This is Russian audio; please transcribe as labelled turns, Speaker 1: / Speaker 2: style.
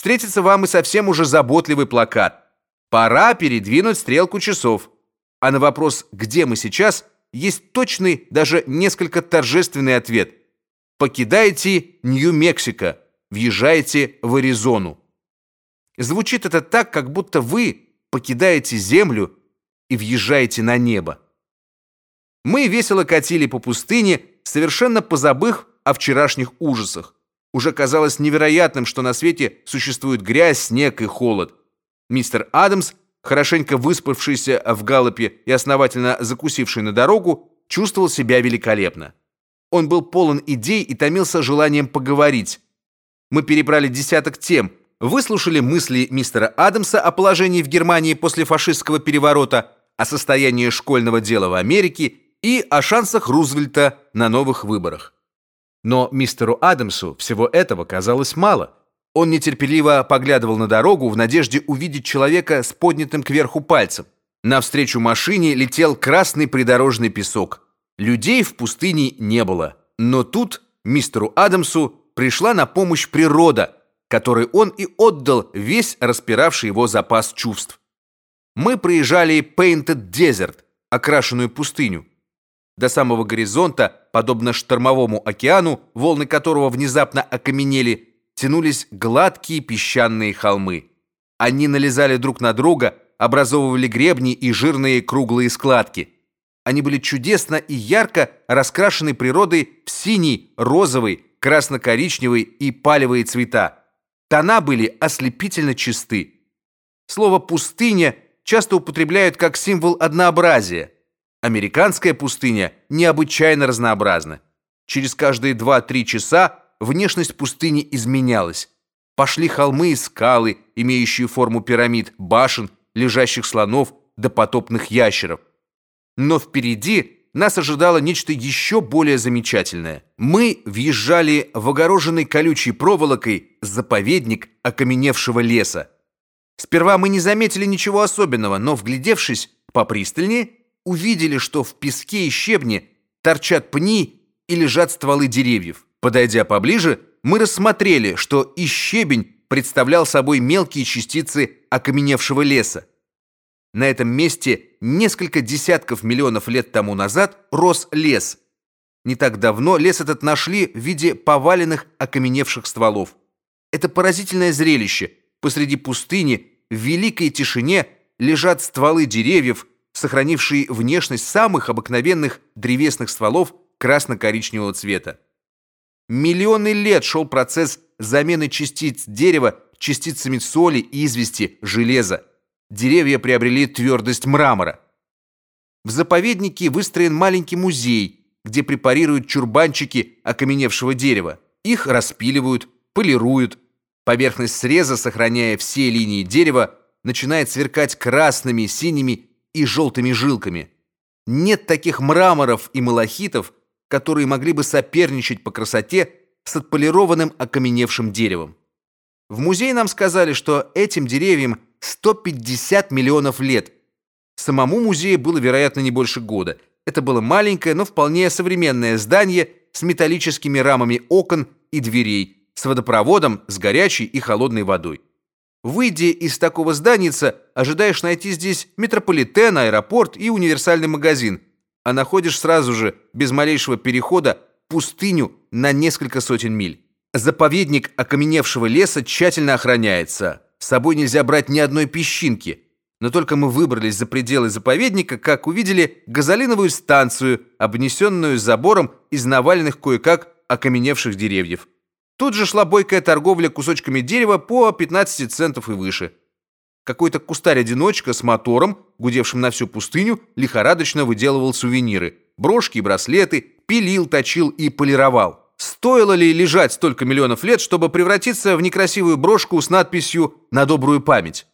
Speaker 1: встретится вам и совсем уже заботливый плакат. Пора передвинуть стрелку часов. А на вопрос «Где мы сейчас?» есть точный, даже несколько торжественный ответ. Покидайте Нью-Мексико, въезжаете в Аризону. Звучит это так, как будто вы покидаете землю и въезжаете на небо. Мы весело катили по пустыне, совершенно позабыв о вчерашних ужасах. Уже казалось невероятным, что на свете существует грязь, снег и холод. Мистер Адамс, хорошенько выспавшийся в галопе и основательно закусивший на дорогу, чувствовал себя великолепно. Он был полон идей и томился желанием поговорить. Мы перебрали десяток тем, выслушали мысли мистера Адамса о положении в Германии после фашистского переворота, о состоянии школьного дела в Америке и о шансах Рузвельта на новых выборах. Но мистеру Адамсу всего этого казалось мало. Он нетерпеливо поглядывал на дорогу в надежде увидеть человека с поднятым кверху пальцем. Навстречу машине летел красный придорожный песок. Людей в пустыне не было. Но тут мистеру Адамсу пришла на помощь природа, которой он и отдал весь распиравший его запас чувств. Мы проезжали Painted Desert, окрашенную пустыню. До самого горизонта, подобно штормовому океану, волны которого внезапно окаменели, тянулись гладкие песчаные холмы. Они налезали друг на друга, образовывали гребни и жирные круглые складки. Они были чудесно и ярко раскрашены природой в синий, розовый, красно-коричневый и палевые цвета. Тона были ослепительно чисты. Слово «пустыня» часто употребляют как символ однообразия – Американская пустыня необычайно разнообразна. Через каждые 2-3 часа внешность пустыни изменялась. Пошли холмы и скалы, имеющие форму пирамид, башен, лежащих слонов до потопных ящеров. Но впереди нас ожидало нечто еще более замечательное. Мы въезжали в огороженный колючей проволокой заповедник окаменевшего леса. Сперва мы не заметили ничего особенного, но вглядевшись попристальнее, увидели, что в песке и щебне торчат пни и лежат стволы деревьев. Подойдя поближе, мы рассмотрели, что и щебень представлял собой мелкие частицы окаменевшего леса. На этом месте несколько десятков миллионов лет тому назад рос лес. Не так давно лес этот нашли в виде поваленных окаменевших стволов. Это поразительное зрелище. Посреди пустыни в великой тишине лежат стволы деревьев, сохранившие внешность самых обыкновенных древесных стволов красно-коричневого цвета. Миллионы лет шел процесс замены частиц дерева частицами соли, извести, железа. Деревья приобрели твердость мрамора. В заповеднике выстроен маленький музей, где препарируют чурбанчики окаменевшего дерева. Их распиливают, полируют. Поверхность среза, сохраняя все линии дерева, начинает сверкать красными, синими и желтыми жилками. Нет таких мраморов и малахитов, которые могли бы соперничать по красоте с отполированным окаменевшим деревом. В музее нам сказали, что этим деревьям 150 миллионов лет. Самому музею было, вероятно, не больше года. Это было маленькое, но вполне современное здание с металлическими рамами окон и дверей, с водопроводом, с горячей и холодной водой. Выйдя из такого зданица, ожидаешь найти здесь метрополитен, аэропорт и универсальный магазин, а находишь сразу же, без малейшего перехода, пустыню на несколько сотен миль. Заповедник окаменевшего леса тщательно охраняется. С собой нельзя брать ни одной песчинки. Но только мы выбрались за пределы заповедника, как увидели газолиновую станцию, обнесенную забором из наваленных кое-как окаменевших деревьев. Тут же шла бойкая торговля кусочками дерева по 15 центов и выше. Какой-то кустарь-одиночка с мотором, гудевшим на всю пустыню, лихорадочно выделывал сувениры. Брошки и браслеты, пилил, точил и полировал. Стоило ли лежать столько миллионов лет, чтобы превратиться в некрасивую брошку с надписью «На добрую память»?